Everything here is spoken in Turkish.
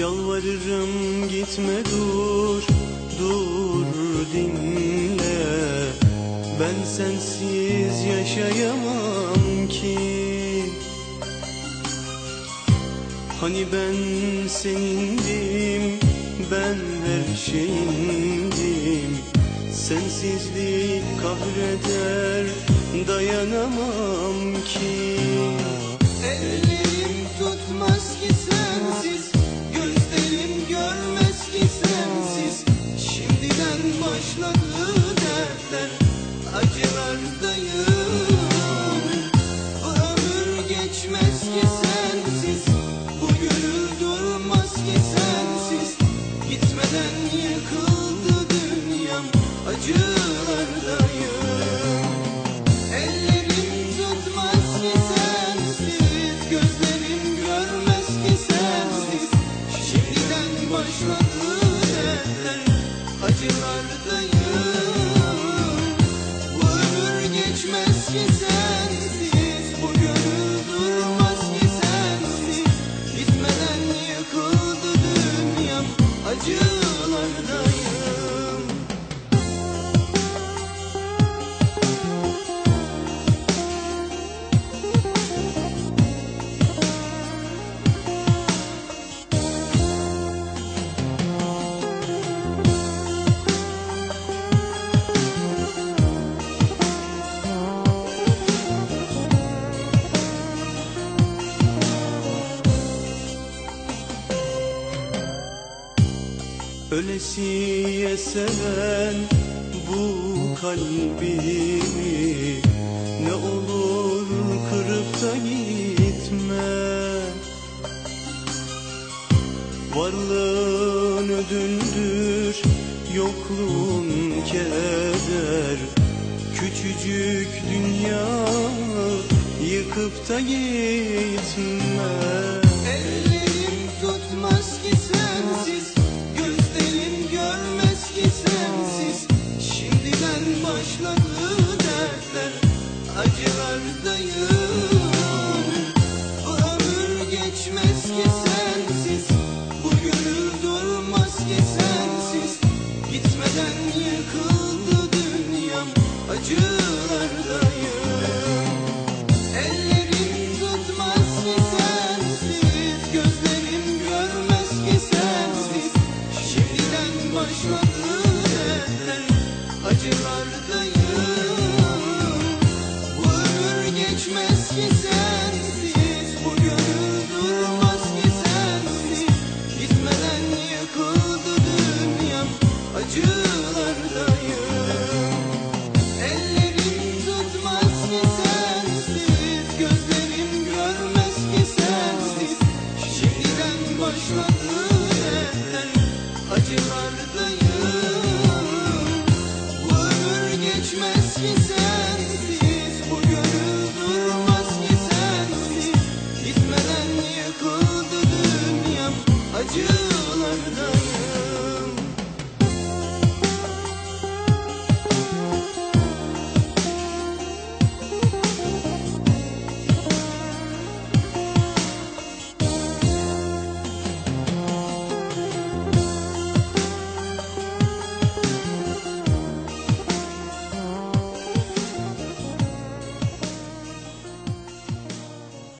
Yalvarırım gitme dur, dur dinle. Ben sensiz yaşayamam ki. Hani ben senindim, ben her şeyindim. Sensizlik kahreder, dayanamam ki. Ellerim Acılardayım Bu ömür geçmez ki sensiz. Bu gönül durmaz ki sensiz. Gitmeden yıkıldı dünyam. Acılardayım. Ellerim tutmaz ki sensiz. Gözlerim görmez ki sensiz. Şimdiden başladı dertler. Acılardayım ömür geçmez ki Ölesiye seven bu kalbimi Ne olur kırıp da gitme. Varlığın ödüldür, yokluğun keder. Küçücük dünya yıkıp da gitme başladı Acılardayım. Bu ömür geçmez ki sensiz